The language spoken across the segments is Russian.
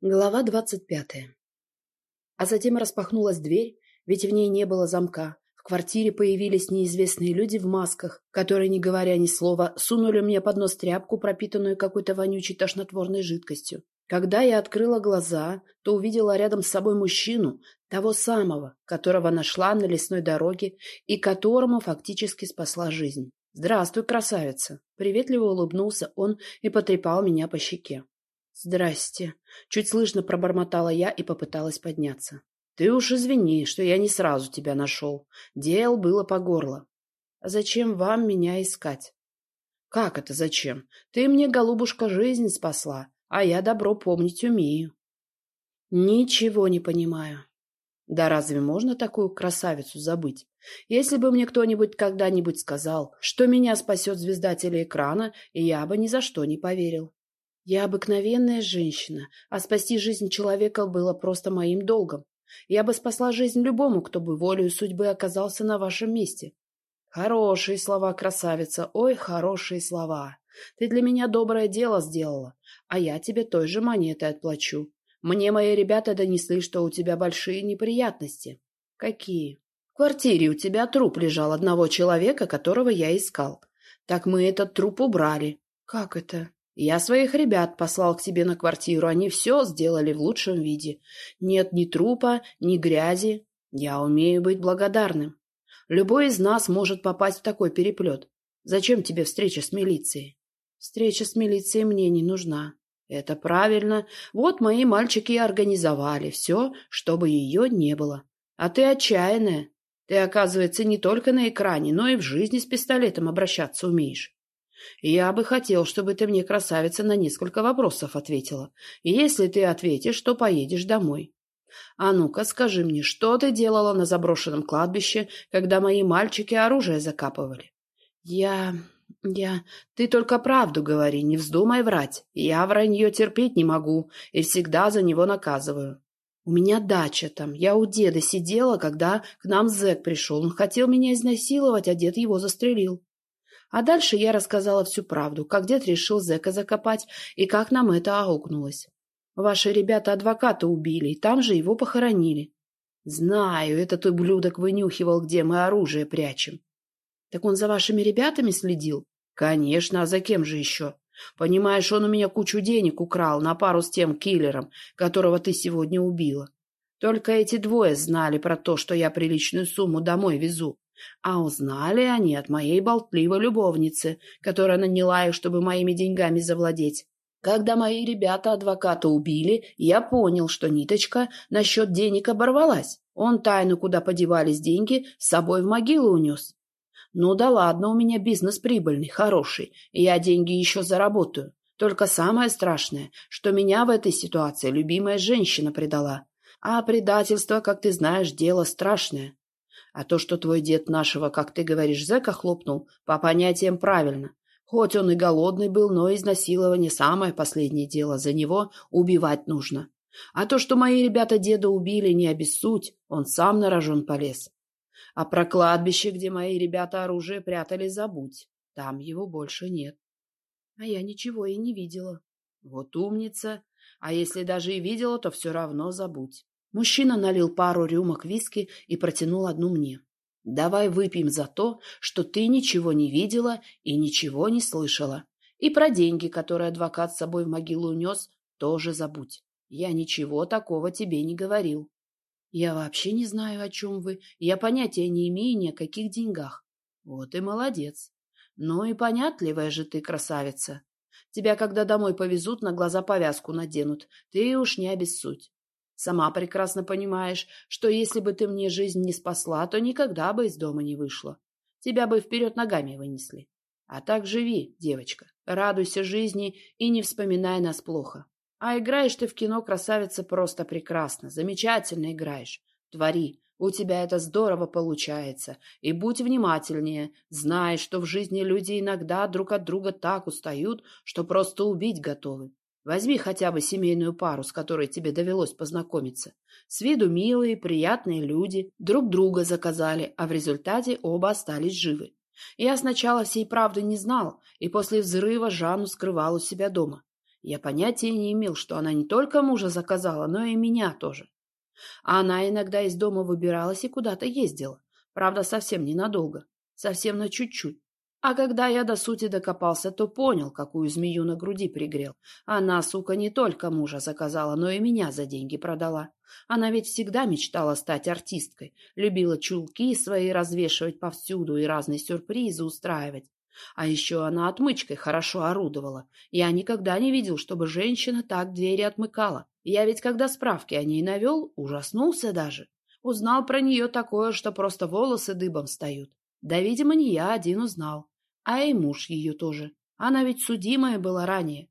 Глава двадцать пятая. А затем распахнулась дверь, ведь в ней не было замка. В квартире появились неизвестные люди в масках, которые, не говоря ни слова, сунули мне под нос тряпку, пропитанную какой-то вонючей тошнотворной жидкостью. Когда я открыла глаза, то увидела рядом с собой мужчину, того самого, которого нашла на лесной дороге и которому фактически спасла жизнь. «Здравствуй, красавица!» Приветливо улыбнулся он и потрепал меня по щеке. «Здрасте!» — чуть слышно пробормотала я и попыталась подняться. «Ты уж извини, что я не сразу тебя нашел. Дел было по горло. Зачем вам меня искать?» «Как это зачем? Ты мне, голубушка, жизнь спасла, а я добро помнить умею». «Ничего не понимаю». Да разве можно такую красавицу забыть? Если бы мне кто-нибудь когда-нибудь сказал, что меня спасет звезда телеэкрана, я бы ни за что не поверил. Я обыкновенная женщина, а спасти жизнь человека было просто моим долгом. Я бы спасла жизнь любому, кто бы волею судьбы оказался на вашем месте. Хорошие слова, красавица, ой, хорошие слова. Ты для меня доброе дело сделала, а я тебе той же монетой отплачу. Мне мои ребята донесли, что у тебя большие неприятности. Какие? В квартире у тебя труп лежал одного человека, которого я искал. Так мы этот труп убрали. Как это? Я своих ребят послал к тебе на квартиру, они все сделали в лучшем виде. Нет ни трупа, ни грязи. Я умею быть благодарным. Любой из нас может попасть в такой переплет. Зачем тебе встреча с милицией? Встреча с милицией мне не нужна. Это правильно. Вот мои мальчики и организовали все, чтобы ее не было. А ты отчаянная. Ты, оказывается, не только на экране, но и в жизни с пистолетом обращаться умеешь. Я бы хотел, чтобы ты мне, красавица, на несколько вопросов ответила. Если ты ответишь, то поедешь домой. А ну-ка, скажи мне, что ты делала на заброшенном кладбище, когда мои мальчики оружие закапывали? Я... я... Ты только правду говори, не вздумай врать. Я вранье терпеть не могу и всегда за него наказываю. У меня дача там. Я у деда сидела, когда к нам зэк пришел. Он хотел меня изнасиловать, а дед его застрелил. А дальше я рассказала всю правду, как дед решил зэка закопать и как нам это аукнулось. Ваши ребята адвоката убили, и там же его похоронили. Знаю, этот ублюдок вынюхивал, где мы оружие прячем. Так он за вашими ребятами следил? Конечно, а за кем же еще? Понимаешь, он у меня кучу денег украл на пару с тем киллером, которого ты сегодня убила. Только эти двое знали про то, что я приличную сумму домой везу. А узнали они от моей болтливой любовницы, которая наняла их, чтобы моими деньгами завладеть. Когда мои ребята адвоката убили, я понял, что ниточка насчет денег оборвалась. Он тайну, куда подевались деньги, с собой в могилу унес. Ну да ладно, у меня бизнес прибыльный, хороший, я деньги еще заработаю. Только самое страшное, что меня в этой ситуации любимая женщина предала. А предательство, как ты знаешь, дело страшное. А то, что твой дед нашего, как ты говоришь, зэка хлопнул, по понятиям правильно. Хоть он и голодный был, но изнасилование – самое последнее дело. За него убивать нужно. А то, что мои ребята деда убили, не обессудь, он сам на рожон полез. А про кладбище, где мои ребята оружие прятали, забудь. Там его больше нет. А я ничего и не видела. Вот умница. А если даже и видела, то все равно забудь. Мужчина налил пару рюмок виски и протянул одну мне. «Давай выпьем за то, что ты ничего не видела и ничего не слышала. И про деньги, которые адвокат с собой в могилу унес, тоже забудь. Я ничего такого тебе не говорил». «Я вообще не знаю, о чем вы. Я понятия не имею ни о каких деньгах». «Вот и молодец. Ну и понятливая же ты, красавица. Тебя, когда домой повезут, на глаза повязку наденут. Ты уж не обессудь. Сама прекрасно понимаешь, что если бы ты мне жизнь не спасла, то никогда бы из дома не вышла. Тебя бы вперед ногами вынесли. А так живи, девочка, радуйся жизни и не вспоминай нас плохо. А играешь ты в кино, красавица, просто прекрасно, замечательно играешь. Твори, у тебя это здорово получается. И будь внимательнее, знай, что в жизни люди иногда друг от друга так устают, что просто убить готовы. Возьми хотя бы семейную пару, с которой тебе довелось познакомиться. С виду милые, приятные люди, друг друга заказали, а в результате оба остались живы. Я сначала всей правды не знал, и после взрыва Жанну скрывал у себя дома. Я понятия не имел, что она не только мужа заказала, но и меня тоже. А она иногда из дома выбиралась и куда-то ездила. Правда, совсем ненадолго. Совсем на чуть-чуть. А когда я до сути докопался, то понял, какую змею на груди пригрел. Она, сука, не только мужа заказала, но и меня за деньги продала. Она ведь всегда мечтала стать артисткой, любила чулки свои развешивать повсюду и разные сюрпризы устраивать. А еще она отмычкой хорошо орудовала. Я никогда не видел, чтобы женщина так двери отмыкала. Я ведь, когда справки о ней навел, ужаснулся даже. Узнал про нее такое, что просто волосы дыбом встают. Да, видимо, не я один узнал. А и муж ее тоже. Она ведь судимая была ранее.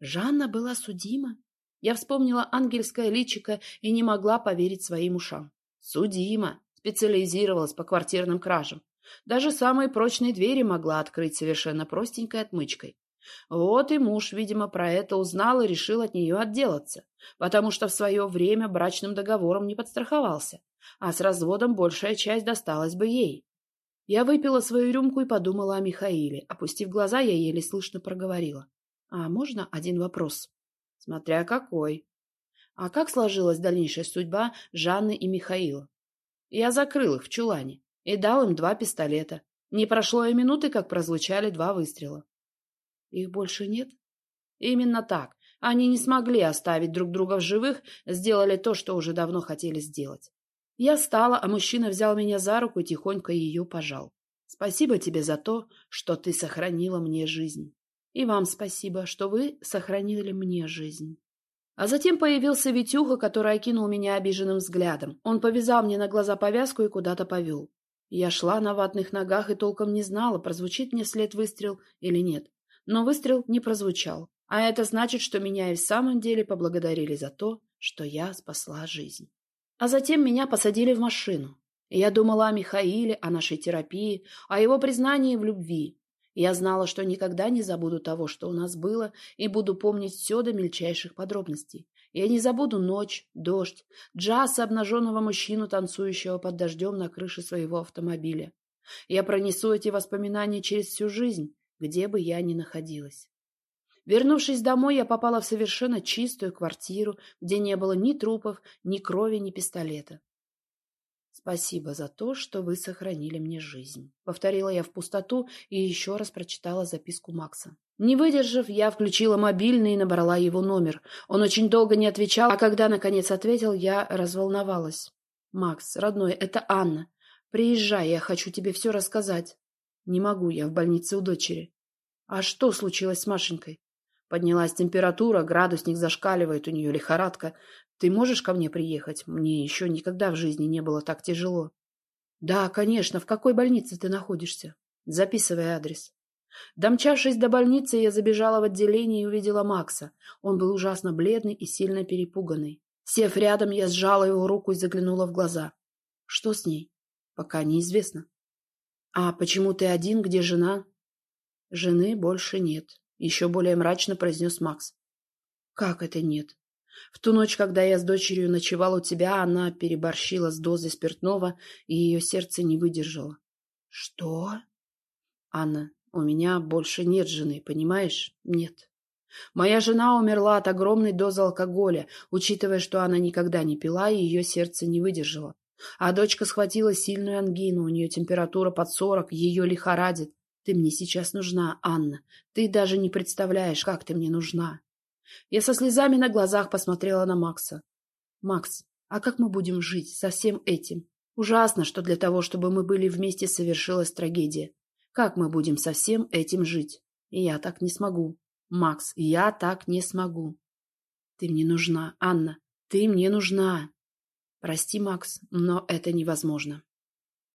Жанна была судима? Я вспомнила ангельское личико и не могла поверить своим ушам. Судима. Специализировалась по квартирным кражам. Даже самые прочные двери могла открыть совершенно простенькой отмычкой. Вот и муж, видимо, про это узнал и решил от нее отделаться, потому что в свое время брачным договором не подстраховался, а с разводом большая часть досталась бы ей. Я выпила свою рюмку и подумала о Михаиле. Опустив глаза, я еле слышно проговорила. «А можно один вопрос?» «Смотря какой». «А как сложилась дальнейшая судьба Жанны и Михаила?» Я закрыл их в чулане и дал им два пистолета. Не прошло и минуты, как прозвучали два выстрела. Их больше нет? Именно так. Они не смогли оставить друг друга в живых, сделали то, что уже давно хотели сделать. Я встала, а мужчина взял меня за руку и тихонько ее пожал. Спасибо тебе за то, что ты сохранила мне жизнь. И вам спасибо, что вы сохранили мне жизнь. А затем появился Витюха, который окинул меня обиженным взглядом. Он повязал мне на глаза повязку и куда-то повел. Я шла на ватных ногах и толком не знала, прозвучит мне след выстрел или нет. Но выстрел не прозвучал. А это значит, что меня и в самом деле поблагодарили за то, что я спасла жизнь. А затем меня посадили в машину. Я думала о Михаиле, о нашей терапии, о его признании в любви. Я знала, что никогда не забуду того, что у нас было, и буду помнить все до мельчайших подробностей. Я не забуду ночь, дождь, джаз обнаженного мужчину, танцующего под дождем на крыше своего автомобиля. Я пронесу эти воспоминания через всю жизнь, где бы я ни находилась. Вернувшись домой, я попала в совершенно чистую квартиру, где не было ни трупов, ни крови, ни пистолета. «Спасибо за то, что вы сохранили мне жизнь», — повторила я в пустоту и еще раз прочитала записку Макса. Не выдержав, я включила мобильный и набрала его номер. Он очень долго не отвечал, а когда, наконец, ответил, я разволновалась. «Макс, родной, это Анна. Приезжай, я хочу тебе все рассказать». «Не могу, я в больнице у дочери». «А что случилось с Машенькой?» Поднялась температура, градусник зашкаливает, у нее лихорадка. Ты можешь ко мне приехать? Мне еще никогда в жизни не было так тяжело. Да, конечно. В какой больнице ты находишься? Записывай адрес. Домчавшись до больницы, я забежала в отделение и увидела Макса. Он был ужасно бледный и сильно перепуганный. Сев рядом, я сжала его руку и заглянула в глаза. Что с ней? Пока неизвестно. А почему ты один, где жена? Жены больше нет. Еще более мрачно произнес Макс. Как это нет? В ту ночь, когда я с дочерью ночевал у тебя, она переборщила с дозой спиртного, и ее сердце не выдержало. Что? Анна, у меня больше нет жены, понимаешь? Нет. Моя жена умерла от огромной дозы алкоголя, учитывая, что она никогда не пила, и ее сердце не выдержало. А дочка схватила сильную ангину, у нее температура под сорок, ее лихорадит. Ты мне сейчас нужна, Анна. Ты даже не представляешь, как ты мне нужна. Я со слезами на глазах посмотрела на Макса. Макс, а как мы будем жить со всем этим? Ужасно, что для того, чтобы мы были вместе, совершилась трагедия. Как мы будем со всем этим жить? Я так не смогу. Макс, я так не смогу. Ты мне нужна, Анна. Ты мне нужна. Прости, Макс, но это невозможно.